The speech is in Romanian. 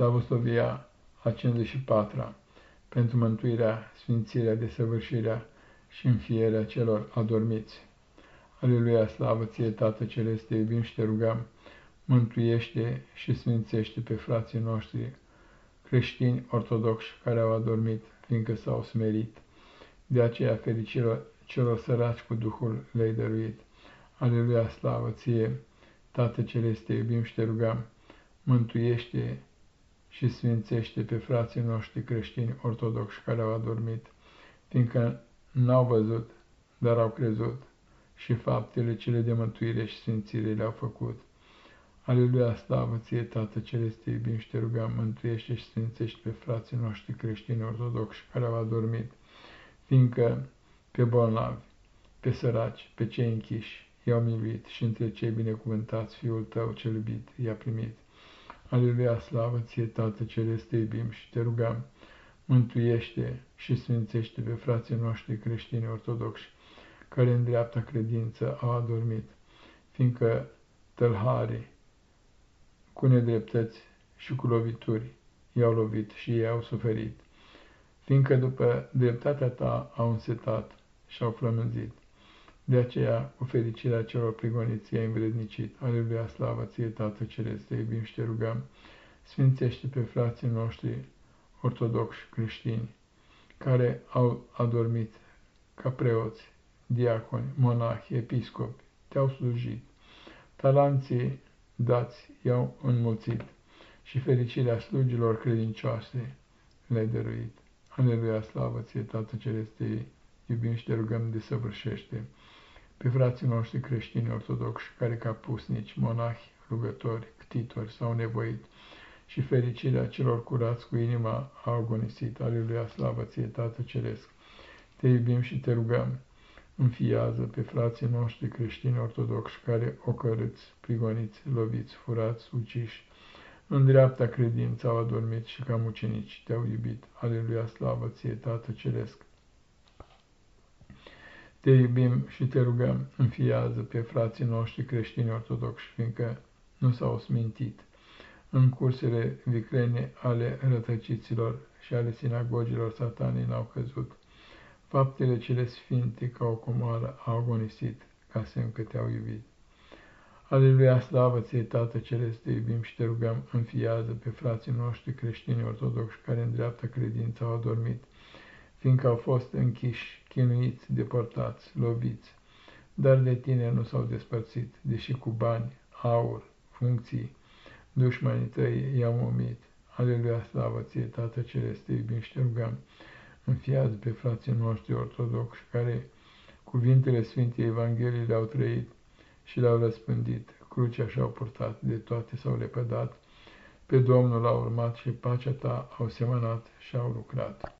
Slavostovia a 54-a, pentru mântuirea, sfințirea, desăvârșirea și înfierea celor adormiți. Aleluia, slavă ție, Tată Celeste, te iubim și te rugăm, mântuiește și sfințește pe frații noștri creștini ortodoxi care au adormit, fiindcă s-au smerit. De aceea fericilor celor săraci cu Duhul le-ai dăruit. Aleluia, slavă ție, Tată Celeste, te iubim și te rugăm, mântuiește și sfințește pe frații noștri creștini ortodoxi care au adormit, fiindcă n-au văzut, dar au crezut și faptele cele de mântuire și sfințire le-au făcut. Aleluia, slavă ție, Tată Celeste, iubim și te rugăm, mântuiește și sfințește pe frații noștri creștini ortodoxi care au adormit, fiindcă pe bolnavi, pe săraci, pe cei închiși, i-au miluit și între cei binecuvântați Fiul tău cel iubit i-a primit. Aleluia, slavă ție, Tată Celeste, iubim și te rugăm, mântuiește și sfințește pe frații noștri creștini ortodoxi, care în dreapta credință au adormit, fiindcă tălharii, cu nedreptăți și cu lovituri i-au lovit și ei au suferit, fiindcă după dreptatea ta au însetat și au flămânzit. De aceea, cu fericirea celor prigoniți, i-ai învrednicit. Aleluia, slavă ție, Tată Ceresc, te iubim și te rugăm, sfințește pe frații noștri ortodoxi creștini, care au adormit ca preoți, diaconi, monahi, episcopi, te-au slujit. Talanții dați i-au înmulțit și fericirea slugilor credincioase le-ai dăruit. Aleluia, slavă ție, Tată Celeste, iubim și te rugăm de săvârșește pe frații noștri creștini ortodoxi, care ca pusnici, monahi, rugători, ctitori s-au nevoit și fericirea celor curați cu inima a agonisit. Aleluia, slavă ție, Tată Ceresc! Te iubim și te rugăm, înfiază pe frații noștri creștini ortodoxi care ocărâți, prigoniți, loviți, furați, uciși, în dreapta credință au adormit și ca mucenici te-au iubit. Aleluia, slavă ție, Tată Ceresc! Te iubim și te rugăm, înfiază pe frații noștri creștini ortodoxi, fiindcă nu s-au smintit în cursele viclene ale rătăciților și ale sinagogilor satanii n-au căzut. Faptele cele sfinte ca o comoară au agonisit, ca semn că te-au iubit. Aleluia, slavă ție, Tată Celeste, te iubim și te rugăm, înfiază pe frații noștri creștini ortodoxi care în dreapta credință au adormit, fiindcă au fost închiși, chinuiți, deportați, loviți, dar de tine nu s-au despărțit, deși cu bani, aur, funcții, dușmanii tăi i-au umit. Aleluia, slavă ție, Tată Celeste, iubim și te rugăm, înfiază pe frații noștri ortodoxi, care cuvintele Sfintei Evangheliei le-au trăit și le-au răspândit, crucea și-au purtat, de toate s-au lepădat, pe Domnul au urmat și pacea ta au semănat și au lucrat.